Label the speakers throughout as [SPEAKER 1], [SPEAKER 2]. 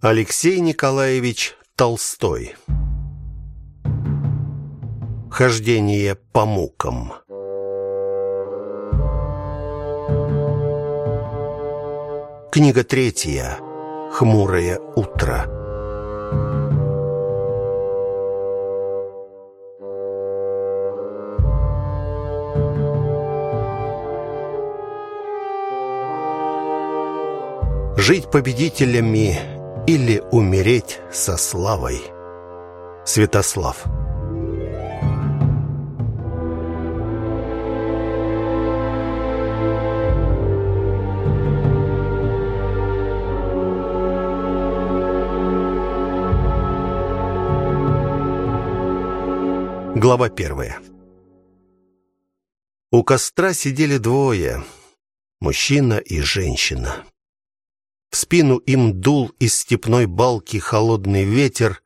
[SPEAKER 1] Алексей Николаевич Толстой. Хождение по мукам. Книга третья. Хмурое утро. Жить победителями или умереть со славой. Святослав. Глава первая. У костра сидели двое: мужчина и женщина. В спину им дул из степной балки холодный ветер,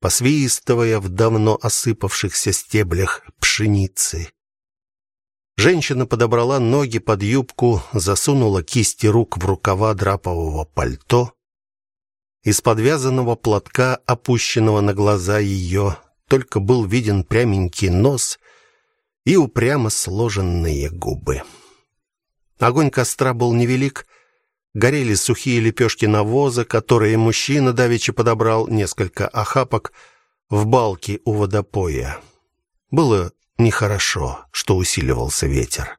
[SPEAKER 1] посвистывая в давно осыпавшихся стеблях пшеницы. Женщина подобрала ноги под юбку, засунула кисти рук в рукава драпового пальто. Из подвязанного платка, опущенного на глаза ее, только был виден пряменький нос и упрямо сложенные губы. Огонь костра был невелик, горели сухие лепешки навоза, которые мужчина давеча подобрал несколько охапок в балке у водопоя. Было нехорошо, что усиливался ветер.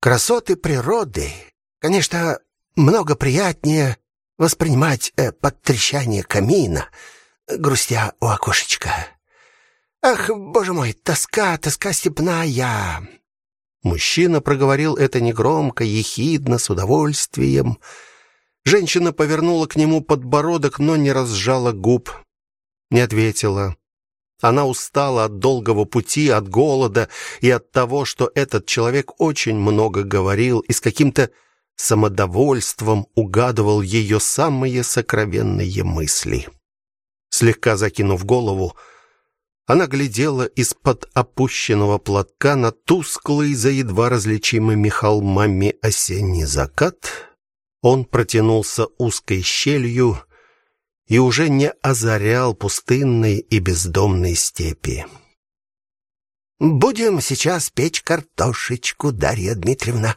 [SPEAKER 2] Красоты природы, конечно, много приятнее воспринимать э, под трещание камина, грустя у окошечка. Ах, боже мой, тоска, тоска степная.
[SPEAKER 1] Мужчина проговорил это негромко, ехидно, с удовольствием. Женщина повернула к нему подбородок, но не разжала губ, не ответила. Она устала от долгого пути, от голода и от того, что этот человек очень много говорил и с каким-то самодовольством угадывал ее самые сокровенные мысли. Слегка закинув голову, она глядела из-под опущенного платка на тусклый за едва различимыми холмами осенний закат. Он протянулся узкой щелью и уже не озарял пустынной и бездомной степи.
[SPEAKER 2] Будем сейчас печь картошечку, Дарья Дмитриевна,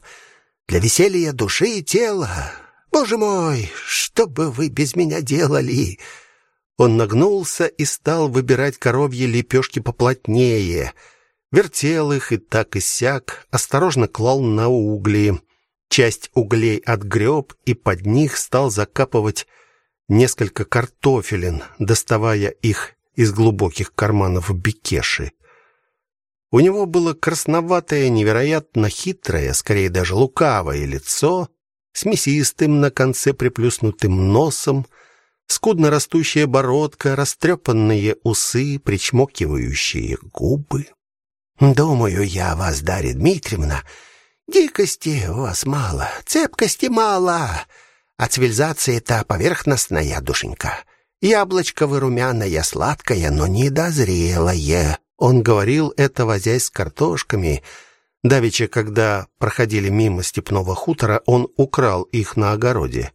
[SPEAKER 2] для веселья души и тела. Боже мой, что бы вы без меня делали?
[SPEAKER 1] Он нагнулся и стал выбирать коровьи лепешки поплотнее. Вертел их и так и сяк, осторожно клал на угли. Часть углей отгреб и под них стал закапывать несколько картофелин, доставая их из глубоких карманов бекеши. У него было красноватое, невероятно хитрое, скорее даже лукавое лицо с мясистым на конце приплюснутым носом, скудно растущая бородка, растрепанные усы, причмокивающие губы.
[SPEAKER 2] Думаю я вас, Дарья Дмитриевна, дикости у вас мало, цепкости мало, а цивилизация-то поверхностная, душенька. Яблочко вы румяное, сладкое, но недозрелое.
[SPEAKER 1] Он говорил это, возясь с картошками. Давеча, когда проходили мимо степного хутора, он украл их на огороде.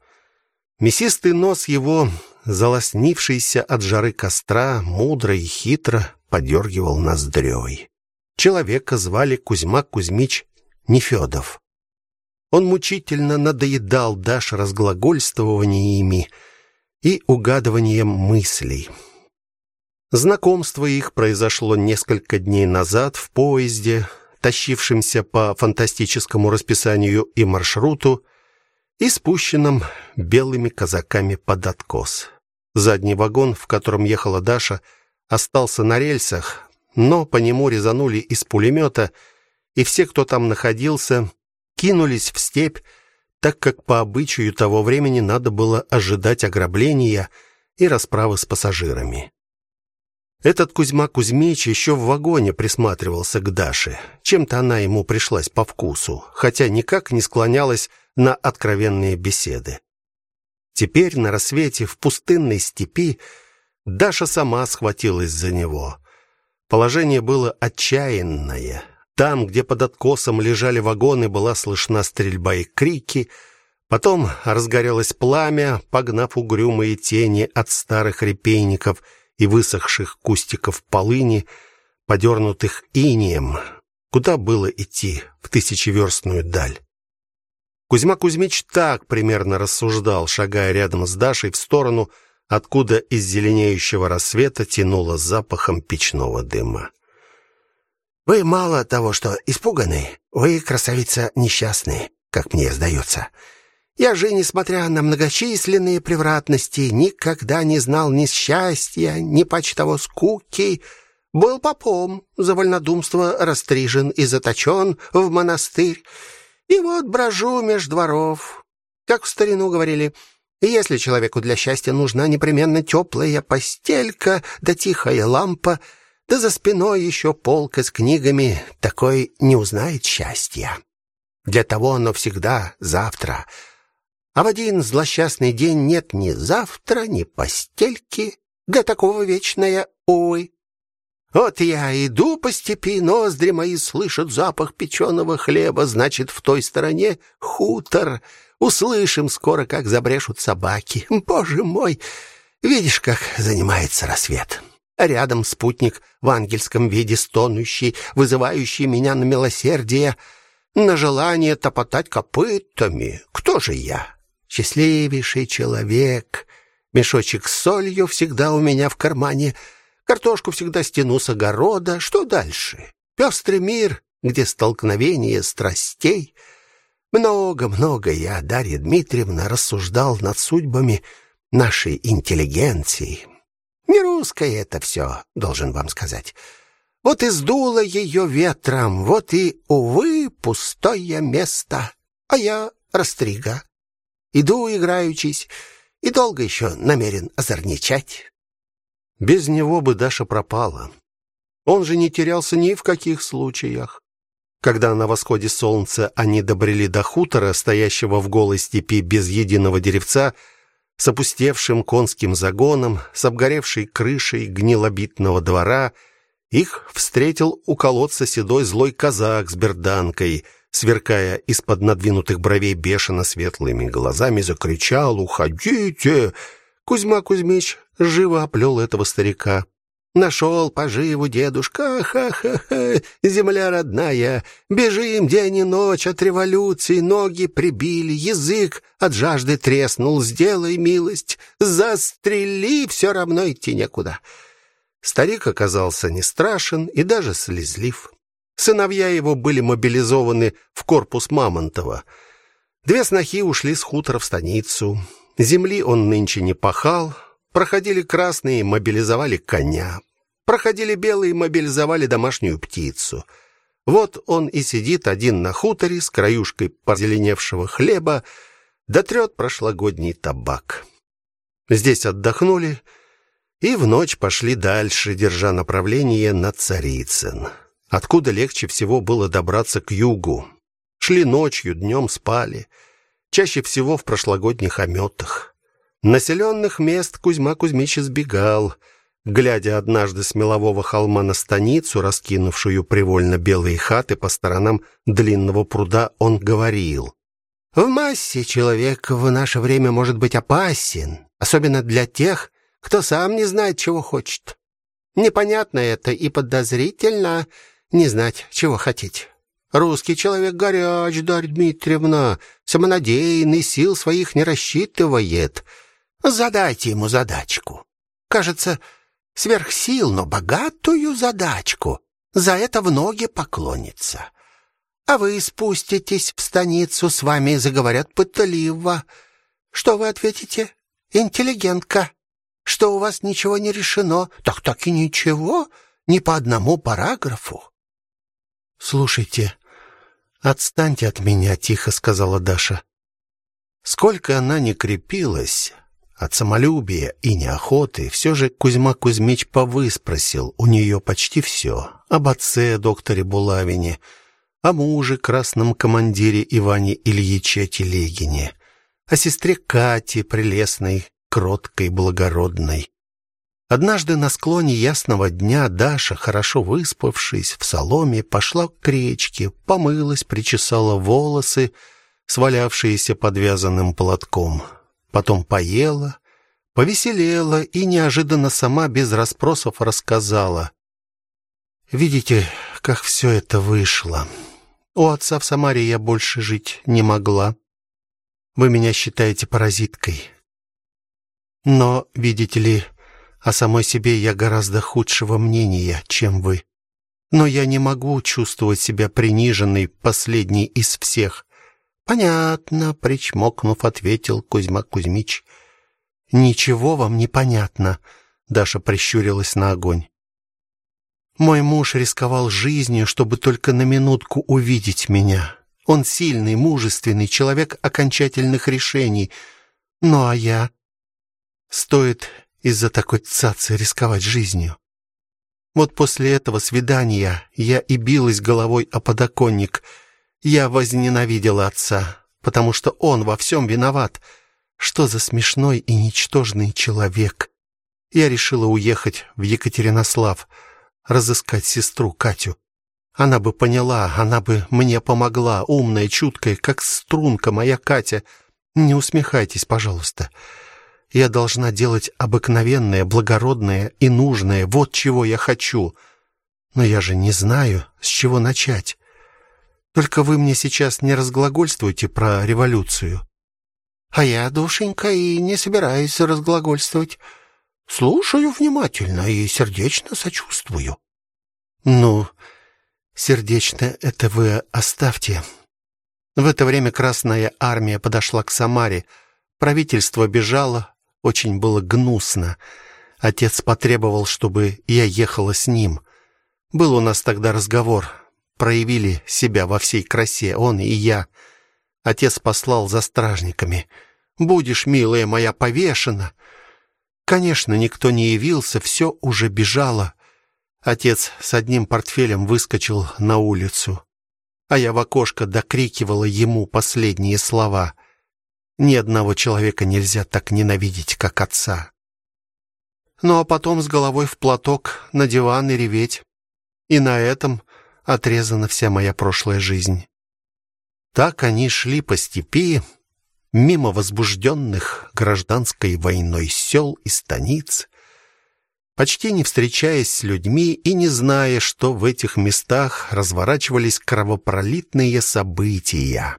[SPEAKER 1] Мясистый нос его, залоснившийся от жары костра, мудро и хитро подергивал ноздрёй. Человека звали Кузьма Кузьмич Нефёдов. Он мучительно надоедал Даш разглагольствованиями и угадыванием мыслей. Знакомство их произошло несколько дней назад в поезде, тащившемся по фантастическому расписанию и маршруту, и спущенном белыми казаками под откос. Задний вагон, в котором ехала Даша, остался на рельсах, но по нему резанули из пулемета, и все, кто там находился, кинулись в степь, так как по обычаю того времени надо было ожидать ограбления и расправы с пассажирами. Этот Кузьма Кузьмич еще в вагоне присматривался к Даше. Чем-то она ему пришлась по вкусу, хотя никак не склонялась на откровенные беседы. Теперь на рассвете в пустынной степи Даша сама схватилась за него. Положение было отчаянное. Там, где под откосом лежали вагоны, была слышна стрельба и крики. Потом разгорелось пламя, погнав угрюмые тени от старых репейников и высохших кустиков полыни, подернутых инеем. Куда было идти в тысячеверстную даль? Кузьма Кузьмич так примерно рассуждал, шагая рядом с Дашей в сторону, откуда из зеленеющего рассвета тянуло запахом печного дыма.
[SPEAKER 2] Вы мало того, что испуганы, вы, красавица, несчастны, как мне сдается. Я же, несмотря на многочисленные превратности, никогда не знал ни счастья, ни почти того скуки, был попом, за вольнодумство растрижен и заточен в монастырь, и вот брожу меж дворов. Как в старину говорили, если человеку для счастья нужна непременно теплая постелька да тихая лампа, да за спиной еще полка с книгами, такой не узнает счастья. Для того оно всегда завтра — а в один злосчастный день нет ни завтра, ни постельки, для такого вечная, ой. Вот я иду по степи, ноздри мои слышат запах печеного хлеба, значит, в той стороне хутор. Услышим скоро, как забрешут собаки. Боже мой, видишь, как занимается рассвет. А рядом спутник в ангельском виде стонущий, вызывающий меня на милосердие, на желание топотать копытами. Кто же я? Счастливейший человек. Мешочек с солью всегда у меня в кармане. Картошку всегда стяну с огорода. Что дальше? Пестрый мир, где столкновение страстей. Много-много я, Дарья Дмитриевна, рассуждал над судьбами нашей интеллигенции. Не русское это все, должен вам сказать. Вот и сдуло ее ветром, вот и, увы, пустое место. А я растрига. Иду играючись и долго еще намерен озорничать.
[SPEAKER 1] Без него бы Даша пропала. Он же не терялся ни в каких случаях. Когда на восходе солнца они добрели до хутора, стоящего в голой степи без единого деревца, с опустевшим конским загоном, с обгоревшей крышей гнилобитного двора, их встретил у колодца седой злой казак с берданкой — сверкая из-под надвинутых бровей бешено светлыми глазами, закричал: "Уходите!" Кузьма Кузьмич живо оплел этого старика. Нашел поживу дедушка, ха-ха-ха, земля родная. Бежим день и ночь от революции, ноги прибили, язык от жажды треснул. Сделай милость, застрели, все равно идти некуда. Старик оказался не страшен и даже слезлив. Сыновья его были мобилизованы в корпус Мамонтова. Две снохи ушли с хутора в станицу. Земли он нынче не пахал. Проходили красные, мобилизовали коня. Проходили белые, мобилизовали домашнюю птицу. Вот он и сидит один на хуторе с краюшкой позеленевшего хлеба, да прошлогодний табак. Здесь отдохнули и в ночь пошли дальше, держа направление на Царицын откуда легче всего было добраться к югу. Шли ночью, днем спали, чаще всего в прошлогодних ометах. Населенных мест Кузьма Кузьмич избегал, глядя однажды с мелового холма на станицу, раскинувшую привольно белые хаты по сторонам длинного пруда, он говорил: "В массе человек в наше время может быть опасен, особенно для тех, кто сам не знает, чего хочет. Непонятно это и подозрительно, не знать, чего хотеть. Русский человек горяч, Дарья Дмитриевна, самонадеянный, сил своих не рассчитывает. Задайте ему задачку. Кажется, сверхсил, но богатую задачку. За это в ноги поклонится. А вы спуститесь в станицу, с вами заговорят пытливо. Что вы ответите? Интеллигентка. Что у вас ничего не решено? Так так и ничего, ни по одному параграфу. Слушайте, отстаньте от меня, тихо сказала Даша. Сколько она не крепилась от самолюбия и неохоты, все же Кузьма Кузьмич повыспросил у нее почти все: об отце докторе Булавине, о муже красном командире Иване Ильиче Телегине, о сестре Кате, прелестной, кроткой, благородной, Однажды на склоне ясного дня Даша, хорошо выспавшись в соломе, пошла к речке, помылась, причесала волосы, свалявшиеся подвязанным платком. Потом поела, повеселела и неожиданно сама без расспросов рассказала. Видите, как все это вышло. У отца в Самаре я больше жить не могла. Вы меня считаете паразиткой. Но, видите ли, о самой себе я гораздо худшего мнения, чем вы. Но я не могу чувствовать себя приниженной, последней из всех. Понятно, причмокнув, ответил Кузьма Кузьмич. Ничего вам не понятно, Даша прищурилась на огонь. Мой муж рисковал жизнью, чтобы только на минутку увидеть меня. Он сильный, мужественный человек окончательных решений. Ну а я стоит из-за такой цацы рисковать жизнью. Вот после этого свидания я и билась головой о подоконник. Я возненавидела отца, потому что он во всем виноват. Что за смешной и ничтожный человек. Я решила уехать в Екатеринослав, разыскать сестру Катю. Она бы поняла, она бы мне помогла, умная, чуткая, как струнка моя Катя. Не усмехайтесь, пожалуйста. Я должна делать обыкновенное, благородное и нужное. Вот чего я хочу. Но я же не знаю, с чего начать. Только вы мне сейчас не разглагольствуйте про революцию. А я, душенька, и не собираюсь разглагольствовать. Слушаю внимательно и сердечно сочувствую. Ну, сердечно это вы оставьте. В это время Красная армия подошла к Самаре. Правительство бежало, очень было гнусно. Отец потребовал, чтобы я ехала с ним. Был у нас тогда разговор. Проявили себя во всей красе, он и я. Отец послал за стражниками. «Будешь, милая моя, повешена». Конечно, никто не явился, все уже бежало. Отец с одним портфелем выскочил на улицу, а я в окошко докрикивала ему последние слова. Ни одного человека нельзя так ненавидеть, как отца. Ну а потом с головой в платок на диван и реветь. И на этом отрезана вся моя прошлая жизнь. Так они шли по степи, мимо возбужденных гражданской войной сел и станиц, почти не встречаясь с людьми и не зная, что в этих местах разворачивались кровопролитные события.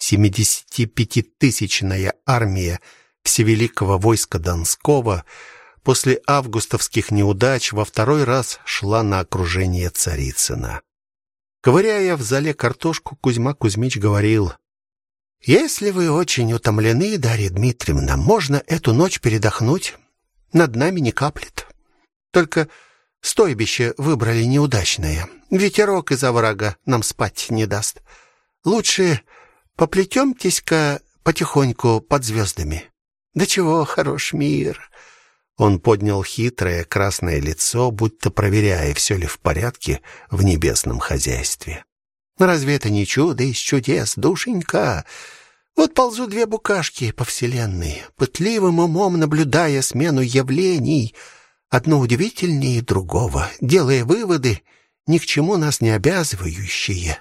[SPEAKER 1] 75-тысячная армия Всевеликого войска Донского после августовских неудач во второй раз шла на окружение Царицына. Ковыряя в зале картошку, Кузьма Кузьмич говорил: "Если вы очень утомлены, Дарья Дмитриевна, можно эту ночь передохнуть. Над нами не каплет. Только стойбище выбрали неудачное. Ветерок из оврага нам спать не даст. Лучше Поплетемтесь-ка потихоньку под звездами. Да чего хорош мир. Он поднял хитрое красное лицо, будто проверяя, все ли в порядке в небесном хозяйстве. Разве это не чудо из чудес, душенька? Вот ползут две букашки по вселенной, пытливым умом наблюдая смену явлений, одно удивительнее другого, делая выводы, ни к чему нас не обязывающие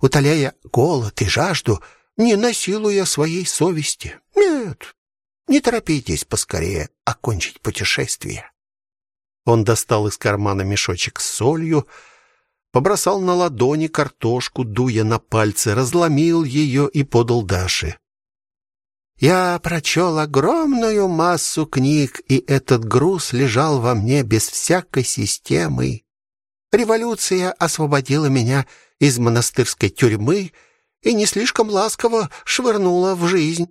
[SPEAKER 1] утоляя голод и жажду, не насилуя своей совести. Нет, не торопитесь поскорее окончить путешествие. Он достал из кармана мешочек с солью, побросал на ладони картошку, дуя на пальцы, разломил ее и подал Даше. Я прочел огромную массу книг, и этот груз лежал во мне без всякой системы. Революция освободила меня из монастырской тюрьмы и не слишком ласково швырнула в жизнь.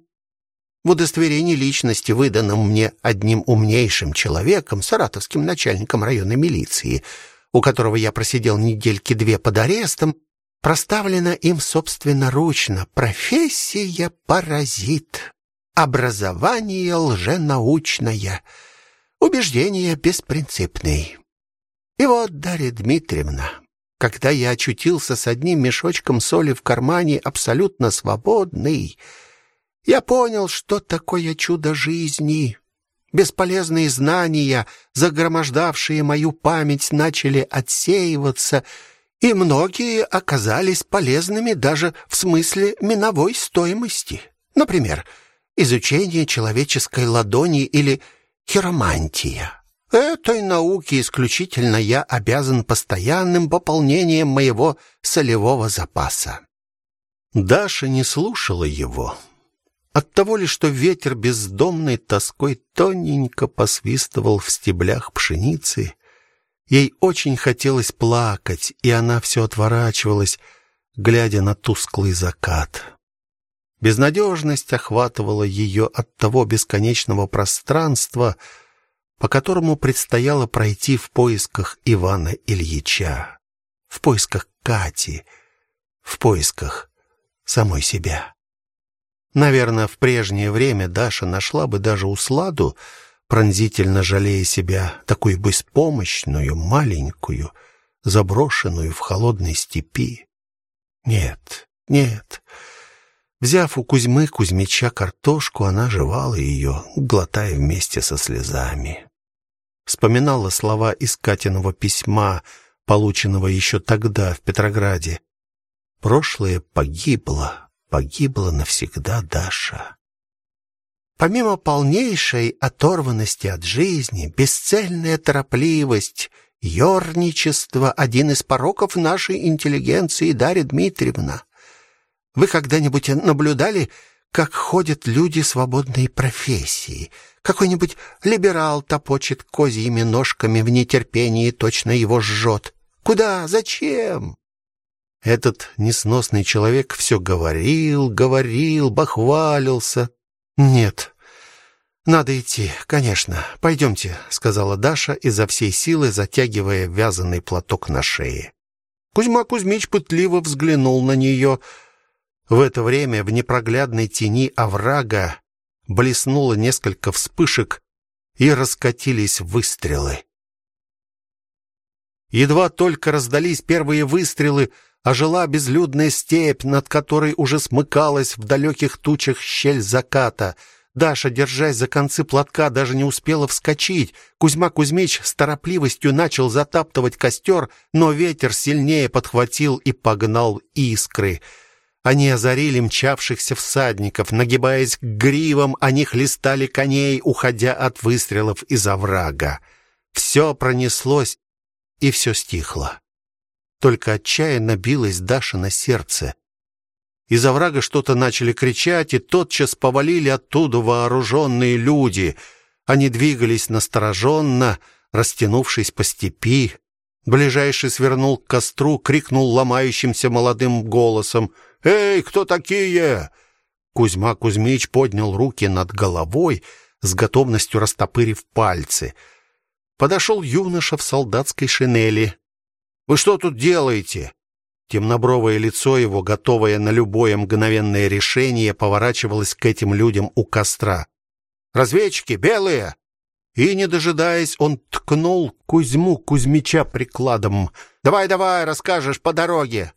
[SPEAKER 1] В удостоверении личности, выданном мне одним умнейшим человеком, саратовским начальником районной милиции, у которого я просидел недельки две под арестом, проставлена им собственноручно. Профессия паразит, образование лженаучное, убеждение беспринципные. И вот, Дарья Дмитриевна, когда я очутился с одним мешочком соли в кармане, абсолютно свободный, я понял, что такое чудо жизни. Бесполезные знания, загромождавшие мою память, начали отсеиваться,
[SPEAKER 2] и многие оказались полезными даже в смысле миновой стоимости. Например, изучение человеческой ладони или хиромантия. Этой науке исключительно я обязан постоянным пополнением моего солевого запаса.
[SPEAKER 1] Даша не слушала его. От того ли, что ветер бездомной тоской тоненько посвистывал в стеблях пшеницы, ей очень хотелось плакать, и она все отворачивалась, глядя на тусклый закат. Безнадежность охватывала ее от того бесконечного пространства, по которому предстояло пройти в поисках Ивана Ильича, в поисках Кати, в поисках самой себя. Наверное, в прежнее время Даша нашла бы даже усладу, пронзительно жалея себя, такую беспомощную, маленькую, заброшенную в холодной степи. Нет, нет. Взяв у Кузьмы Кузьмича картошку, она жевала ее, глотая вместе со слезами. Вспоминала слова из Катиного письма, полученного еще тогда в Петрограде. Прошлое погибло, погибло навсегда Даша.
[SPEAKER 2] Помимо полнейшей оторванности от жизни, бесцельная торопливость, ёрничество — один из пороков нашей интеллигенции, Дарья Дмитриевна. Вы когда-нибудь наблюдали, как ходят люди свободной профессии? Какой-нибудь либерал топочет козьими ножками в нетерпении, точно его жжет. Куда? Зачем?
[SPEAKER 1] Этот несносный человек все говорил, говорил, бахвалился. Нет. Надо идти, конечно. Пойдемте, сказала Даша изо всей силы затягивая вязаный платок на шее. Кузьма Кузьмич пытливо взглянул на нее. В это время в непроглядной тени оврага блеснуло несколько вспышек и раскатились выстрелы. Едва только раздались первые выстрелы, ожила безлюдная степь, над которой уже смыкалась в далеких тучах щель заката. Даша, держась за концы платка, даже не успела вскочить. Кузьма Кузьмич с торопливостью начал затаптывать костер, но ветер сильнее подхватил и погнал искры. Они озарили мчавшихся всадников, нагибаясь к гривам, они хлестали коней, уходя от выстрелов из оврага. Все пронеслось, и все стихло. Только отчаянно билось Даша на сердце. Из оврага что-то начали кричать, и тотчас повалили оттуда вооруженные люди. Они двигались настороженно, растянувшись по степи. Ближайший свернул к костру, крикнул ломающимся молодым голосом: "Эй, кто такие?" Кузьма Кузьмич поднял руки над головой, с готовностью растопырив пальцы. Подошел юноша в солдатской шинели. Вы что тут делаете? Темнобровое лицо его, готовое на любое мгновенное решение, поворачивалось к этим людям у костра. Разведчики белые. И не дожидаясь, он ткнул Кузьму Кузьмича прикладом. Давай, давай, расскажешь по дороге.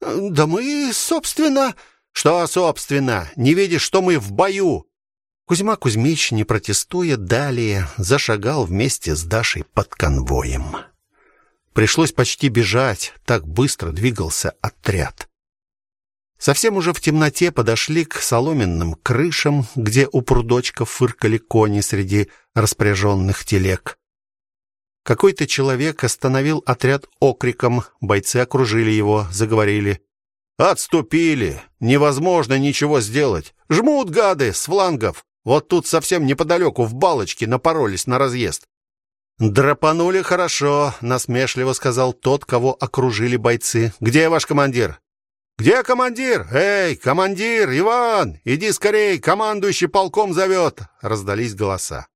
[SPEAKER 1] Да мы, собственно, что, собственно, не видишь, что мы в бою? Кузьма Кузьмич, не протестуя далее, зашагал вместе с Дашей под конвоем. Пришлось почти бежать, так быстро двигался отряд. Совсем уже в темноте подошли к соломенным крышам, где у прудочков фыркали кони среди распряженных телег. Какой-то человек остановил отряд окриком, бойцы окружили его, заговорили: "Отступили! Невозможно ничего сделать. Жмут гады с флангов. Вот тут совсем неподалеку в балочке напоролись на разъезд. Драпанули хорошо, насмешливо сказал тот, кого окружили бойцы. Где ваш командир? Где командир? Эй, командир, Иван, иди скорей, командующий полком зовет!» раздались голоса.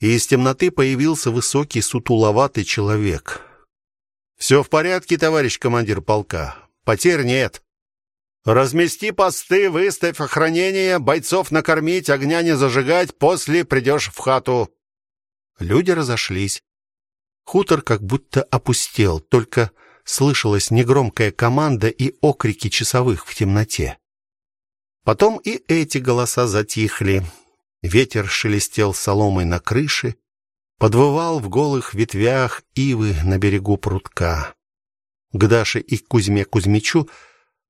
[SPEAKER 1] И из темноты появился высокий сутуловатый человек. «Все в порядке, товарищ командир полка. Потерь нет. Размести посты, выставь охранение, бойцов накормить, огня не зажигать, после придешь в хату. Люди разошлись. Хутор как будто опустел, только слышалась негромкая команда и окрики часовых в темноте. Потом и эти голоса затихли. Ветер шелестел соломой на крыше, подвывал в голых ветвях ивы на берегу прудка. К Даше и Кузьме Кузьмичу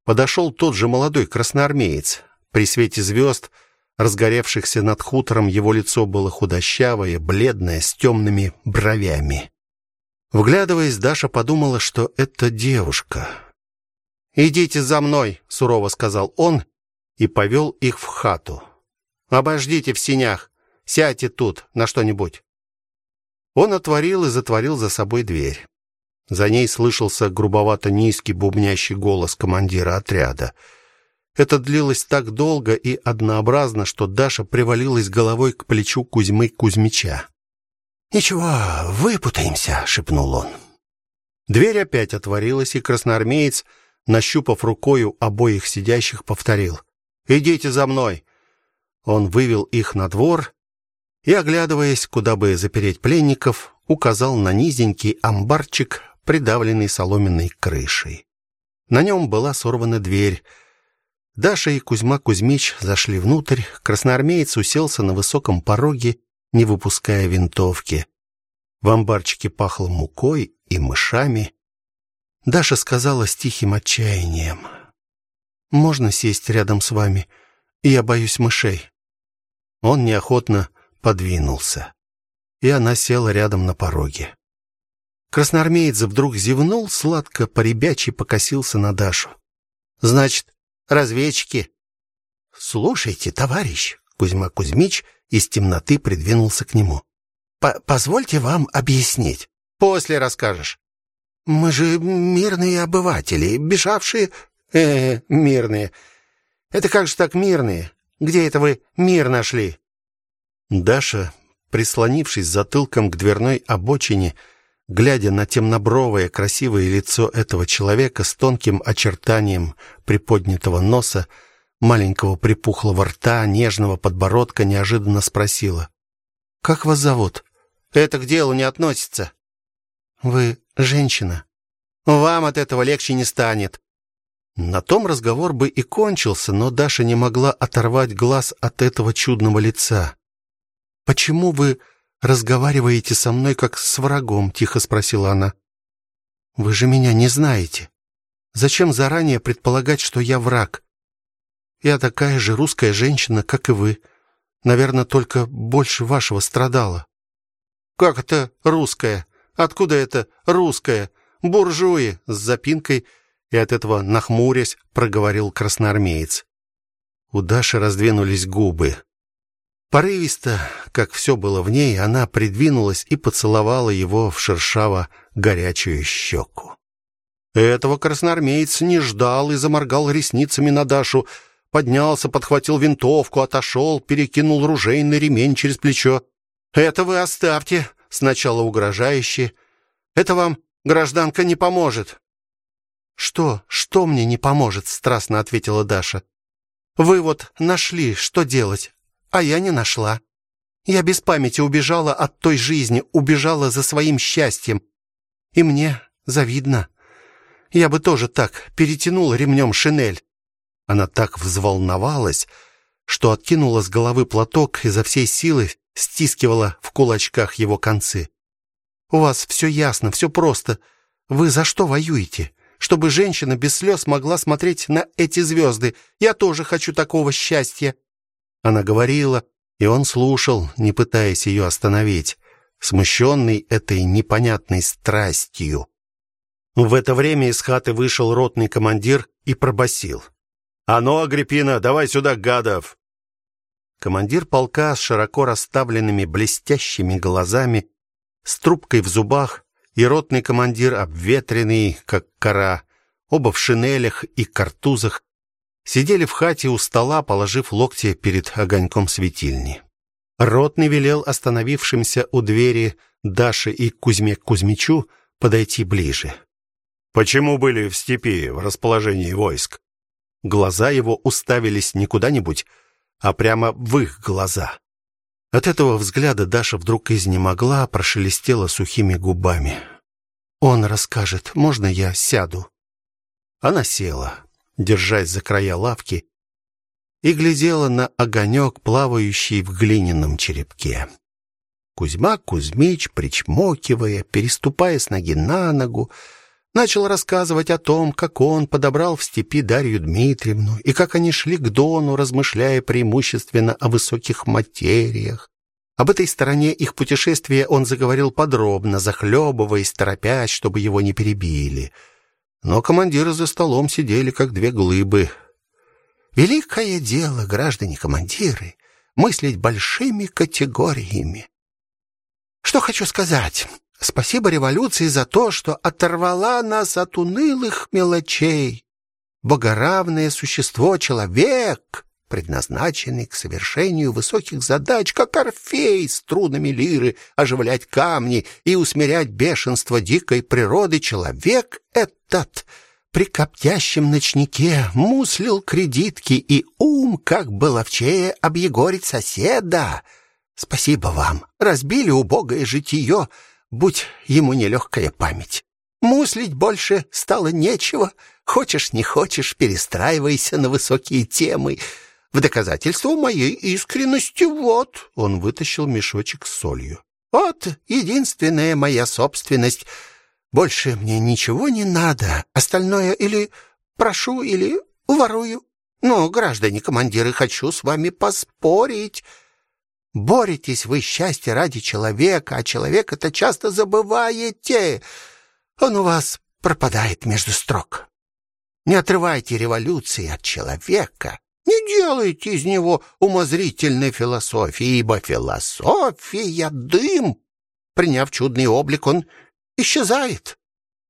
[SPEAKER 1] подошел тот же молодой красноармеец. При свете звезд, разгоревшихся над хутором, его лицо было худощавое, бледное, с темными бровями. Вглядываясь, Даша подумала, что это девушка. «Идите за мной», — сурово сказал он и повел их в хату. «Обождите в синях, сядьте тут на что-нибудь». Он отворил и затворил за собой дверь. За ней слышался грубовато низкий бубнящий голос командира отряда. Это длилось так долго и однообразно, что Даша привалилась головой к плечу Кузьмы Кузьмича.
[SPEAKER 2] "Ничего, выпутаемся", шепнул он.
[SPEAKER 1] Дверь опять отворилась, и красноармеец, нащупав рукою обоих сидящих, повторил: "Идите за мной". Он вывел их на двор и, оглядываясь, куда бы запереть пленников, указал на низенький амбарчик, придавленный соломенной крышей. На нем была сорвана дверь. Даша и Кузьма Кузьмич зашли внутрь. Красноармеец уселся на высоком пороге, не выпуская винтовки. В амбарчике пахло мукой и мышами. Даша сказала с тихим отчаянием: "Можно сесть рядом с вами? Я боюсь мышей". Он неохотно подвинулся, и она села рядом на пороге. Красноармеец вдруг зевнул, сладко поребячий покосился на Дашу. Значит, разведчики.
[SPEAKER 2] Слушайте, товарищ, Кузьма Кузьмич из темноты придвинулся к нему. Позвольте вам объяснить.
[SPEAKER 1] После расскажешь.
[SPEAKER 2] Мы же мирные обыватели, бежавшие,
[SPEAKER 1] э, мирные. Это как же так мирные? Где это вы мир нашли? Даша, прислонившись затылком к дверной обочине, глядя на темнобровое красивое лицо этого человека с тонким очертанием приподнятого носа, маленького припухлого рта, нежного подбородка, неожиданно спросила: "Как вас зовут?" "Это к делу не относится". "Вы женщина. Вам от этого легче не станет". На том разговор бы и кончился, но Даша не могла оторвать глаз от этого чудного лица. Почему вы разговариваете со мной как с врагом? тихо спросила она. Вы же меня не знаете. Зачем заранее предполагать, что я враг? Я такая же русская женщина, как и вы. Наверное, только больше вашего страдала. Как это русская? Откуда это русская? Буржуи с запинкой и от этого нахмурясь проговорил красноармеец. У Даши раздвинулись губы. Порывисто, как все было в ней, она придвинулась и поцеловала его в шершаво горячую щеку. Этого красноармеец не ждал и заморгал ресницами на Дашу, поднялся, подхватил винтовку, отошел, перекинул ружейный ремень через плечо. "Это вы оставьте", сначала угрожающе. "Это вам гражданка не поможет". "Что? Что мне не поможет?" страстно ответила Даша. "Вы вот нашли, что делать, а я не нашла. Я без памяти убежала от той жизни, убежала за своим счастьем. И мне завидно. Я бы тоже так перетянула ремнем шинель. Она так взволновалась, что откинула с головы платок и за всей силы стискивала в кулачках его концы. У вас все ясно, все просто. Вы за что воюете? Чтобы женщина без слез могла смотреть на эти звезды. Я тоже хочу такого счастья. Она говорила, и он слушал, не пытаясь ее остановить, смущенный этой непонятной страстью. В это время из хаты вышел ротный командир и пробасил: "А ну, Агриппина, давай сюда гадов!" Командир полка с широко расставленными блестящими глазами, с трубкой в зубах, и ротный командир обветренный, как кора, оба в шинелях и картузах, сидели в хате у стола, положив локти перед огоньком светильни. Ротный велел остановившимся у двери Даше и Кузьме Кузьмичу подойти ближе. Почему были в степи в расположении войск? Глаза его уставились не куда-нибудь, а прямо в их глаза. От этого взгляда Даша вдруг изнемогла, прошелестела сухими губами. Он расскажет. Можно я сяду? Она села держась за края лавки, и глядела на огонек, плавающий в глиняном черепке. Кузьма Кузьмич, причмокивая, переступая с ноги на ногу, Начал рассказывать о том, как он подобрал в степи Дарью Дмитриевну и как они шли к Дону, размышляя преимущественно о высоких материях. Об этой стороне их путешествия он заговорил подробно, захлебываясь, торопясь, чтобы его не перебили. Но командиры за столом сидели как две глыбы.
[SPEAKER 2] Великое дело, граждане командиры, мыслить большими категориями. Что хочу сказать? Спасибо революции за то, что оторвала нас от унылых мелочей. Богоравное существо человек, предназначенный к совершению высоких задач, как Орфей струнами лиры оживлять камни и усмирять бешенство дикой природы, человек этот при коптящем ночнике муслил кредитки и ум, как бы ловчее объегорить соседа. Спасибо вам, разбили убогое житие, будь ему нелегкая память. Муслить больше стало нечего. Хочешь, не хочешь, перестраивайся на высокие темы. В доказательство моей искренности вот, он вытащил мешочек с солью. Вот единственная моя собственность. Больше мне ничего не надо. Остальное или прошу, или ворую. Но, граждане командиры, хочу с вами поспорить. Боретесь вы счастье ради человека, а человек это часто забываете. Он у вас пропадает между строк. Не отрывайте революции от человека. Не делайте из него умозрительной философии, ибо философия — дым. Приняв чудный облик, он исчезает.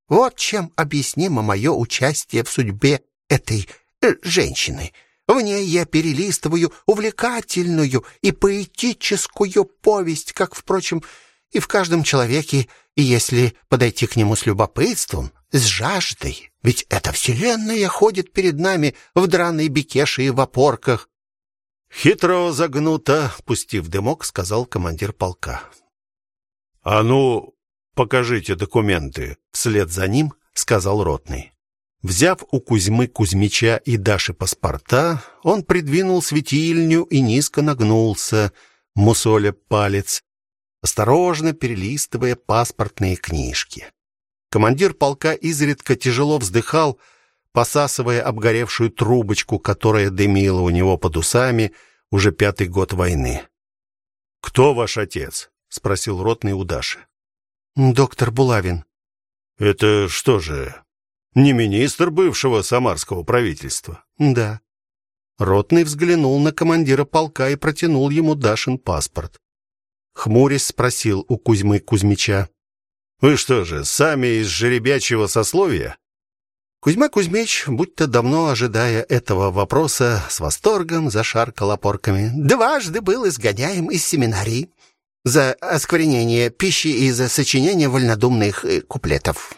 [SPEAKER 2] Вот чем объяснимо мое участие в судьбе этой э, женщины — в ней я перелистываю увлекательную и поэтическую повесть, как, впрочем, и в каждом человеке, и если подойти к нему с любопытством, с жаждой. Ведь эта вселенная ходит перед нами в драной бекеше и в опорках.
[SPEAKER 1] Хитро загнуто, пустив дымок, сказал командир полка. А ну, покажите документы, вслед за ним сказал ротный. Взяв у Кузьмы Кузьмича и Даши паспорта, он придвинул светильню и низко нагнулся, мусоля палец, осторожно перелистывая паспортные книжки. Командир полка изредка тяжело вздыхал, посасывая обгоревшую трубочку, которая дымила у него под усами уже пятый год войны. Кто ваш отец? спросил ротный у Даши.
[SPEAKER 2] Доктор Булавин.
[SPEAKER 1] Это что же, не министр бывшего самарского правительства.
[SPEAKER 2] Да.
[SPEAKER 1] Ротный взглянул на командира полка и протянул ему Дашин паспорт. Хмурясь спросил у Кузьмы Кузьмича: "Вы что же, сами из жеребячего сословия?" Кузьма Кузьмич, будто давно ожидая этого вопроса, с восторгом зашаркал опорками.
[SPEAKER 2] Дважды был изгоняем из семинарии за осквернение пищи и за сочинение вольнодумных э, куплетов.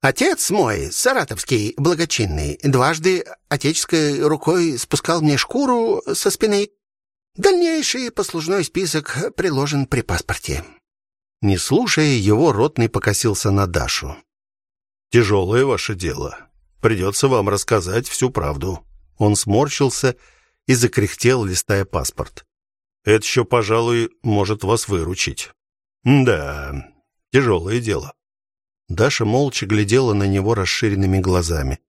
[SPEAKER 2] Отец мой, саратовский, благочинный, дважды отеческой рукой спускал мне шкуру со спины. Дальнейший послужной список приложен при паспорте.
[SPEAKER 1] Не слушая его, ротный покосился на Дашу. Тяжелое ваше дело. Придется вам рассказать всю правду. Он сморщился и закряхтел, листая паспорт. Это еще, пожалуй, может вас выручить. Да, тяжелое дело. Даша молча глядела на него расширенными глазами.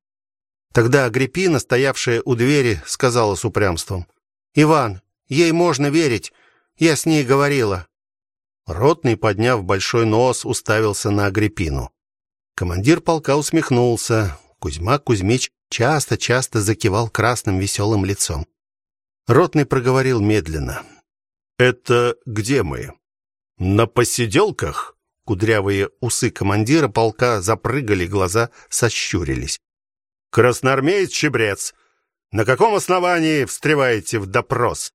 [SPEAKER 1] Тогда Агриппина, стоявшая у двери, сказала с упрямством: "Иван, ей можно верить. Я с ней говорила". Ротный, подняв большой нос, уставился на Агриппину. Командир полка усмехнулся. Кузьма Кузьмич часто-часто закивал красным веселым лицом. Ротный проговорил медленно: "Это где мы? На посиделках?» Кудрявые усы командира полка запрыгали, глаза сощурились. Красноармеец Чебрец, на каком основании встреваете в допрос?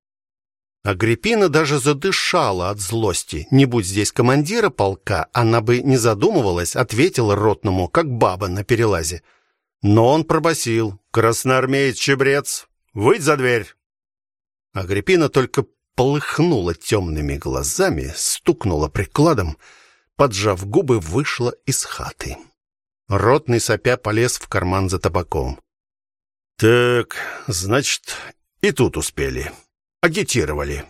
[SPEAKER 1] Агриппина даже задышала от злости. Не будь здесь командира полка, она бы не задумывалась, ответила ротному, как баба на перелазе. Но он пробасил: "Красноармеец Чебрец, выйдь за дверь". Агриппина только полыхнула темными глазами, стукнула прикладом поджав губы, вышла из хаты. Ротный сопя полез в карман за табаком. Так, значит, и тут успели. Агитировали.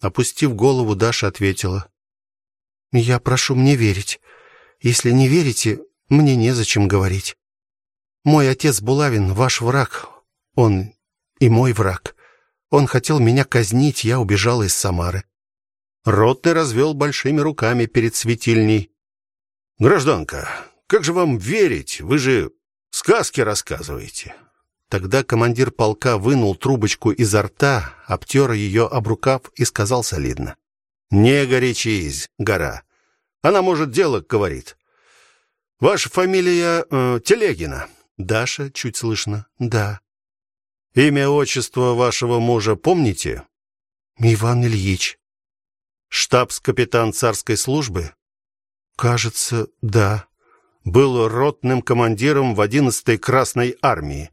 [SPEAKER 1] Опустив голову, Даша ответила: "Я прошу мне верить. Если не верите, Мне незачем говорить. Мой отец Булавин ваш враг. Он и мой враг. Он хотел меня казнить, я убежала из Самары. Ротный развел большими руками перед светильней. Гражданка, как же вам верить? Вы же сказки рассказываете. Тогда командир полка вынул трубочку изо рта, обтер ее об рукав и сказал солидно: "Не горячись, гора. Она может дело говорит. Ваша фамилия э, Телегина. Даша, чуть слышно. Да. Имя, отчество вашего мужа помните? Иван Ильич. Штабс-капитан царской службы? Кажется, да. Был ротным командиром в 11-й Красной армии.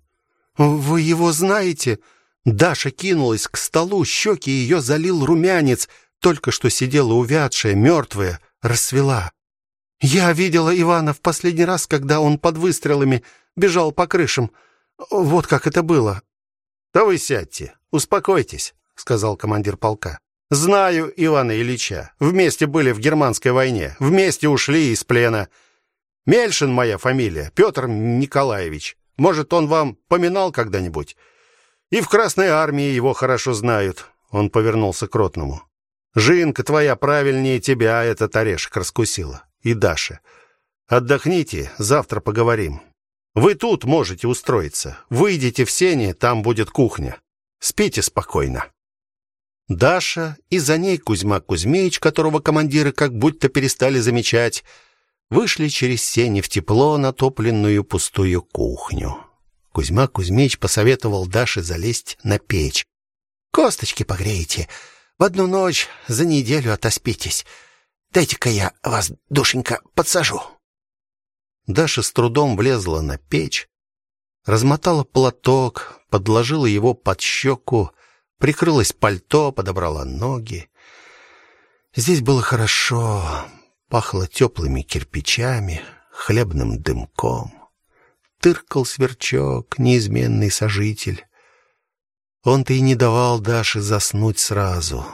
[SPEAKER 1] Вы его знаете? Даша кинулась к столу, щеки ее залил румянец, только что сидела увядшая, мертвая, расцвела. Я видела Ивана в последний раз, когда он под выстрелами бежал по крышам. Вот как это было. Да вы сядьте, успокойтесь, сказал командир полка. Знаю Ивана Ильича. Вместе были в германской войне, вместе ушли из плена. Мельшин моя фамилия, Петр Николаевич. Может, он вам поминал когда-нибудь? И в Красной армии его хорошо знают. Он повернулся к ротному. Жинка твоя правильнее тебя этот орешек раскусила. И Даша. Отдохните, завтра поговорим. Вы тут можете устроиться. Выйдите в сени, там будет кухня. Спите спокойно. Даша и за ней Кузьма Кузьмич, которого командиры как будто перестали замечать, вышли через сени в тепло натопленную пустую кухню. Кузьма Кузьмич посоветовал Даше залезть на печь. Косточки погреете. В одну ночь за неделю отоспитесь. Дайте-ка я вас, душенька, подсажу. Даша с трудом влезла на печь, размотала платок, подложила его под щеку, прикрылась пальто, подобрала ноги. Здесь было хорошо пахло теплыми кирпичами, хлебным дымком. Тыркал сверчок, неизменный сожитель. Он-то и не давал Даше заснуть сразу.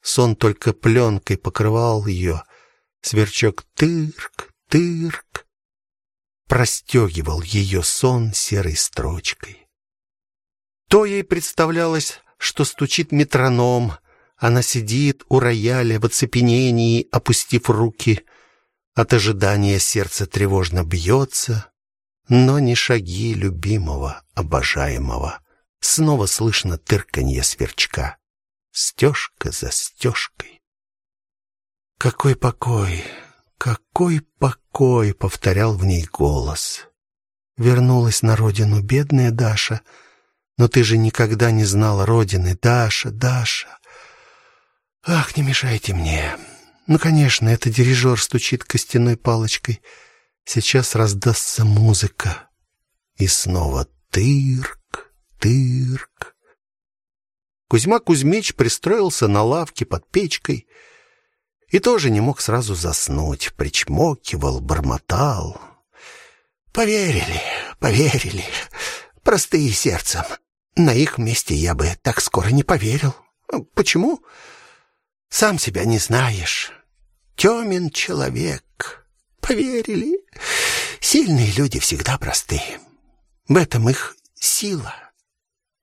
[SPEAKER 1] Сон только пленкой покрывал ее. Сверчок тырк, тырк, простегивал ее сон серой строчкой. То ей представлялось, что стучит метроном — она сидит у рояля в оцепенении, опустив руки. От ожидания сердце тревожно бьется, но не шаги любимого, обожаемого. Снова слышно тырканье сверчка. Стежка за стежкой. Какой покой, какой покой, повторял в ней голос. Вернулась на родину бедная Даша, но ты же никогда не знала родины, Даша, Даша. Ах, не мешайте мне. Ну, конечно, это дирижер стучит костяной палочкой. Сейчас раздастся музыка. И снова тырк, тырк. Кузьма Кузьмич пристроился на лавке под печкой и тоже не мог сразу заснуть, причмокивал, бормотал. Поверили, поверили, простые сердцем. На их месте я бы так скоро не поверил. Почему? Сам себя не знаешь. Тёмен человек. Поверили. Сильные люди всегда простые. В этом их сила.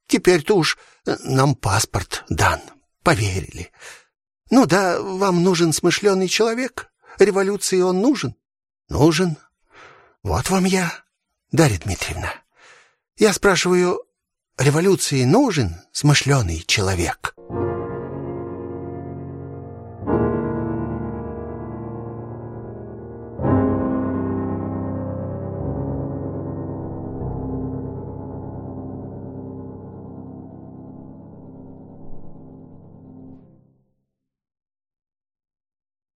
[SPEAKER 1] Теперь-то уж нам паспорт дан. Поверили. Ну да, вам нужен смышленый человек. Революции он нужен. Нужен. Вот вам я, Дарья Дмитриевна. Я спрашиваю, революции нужен смышленый человек?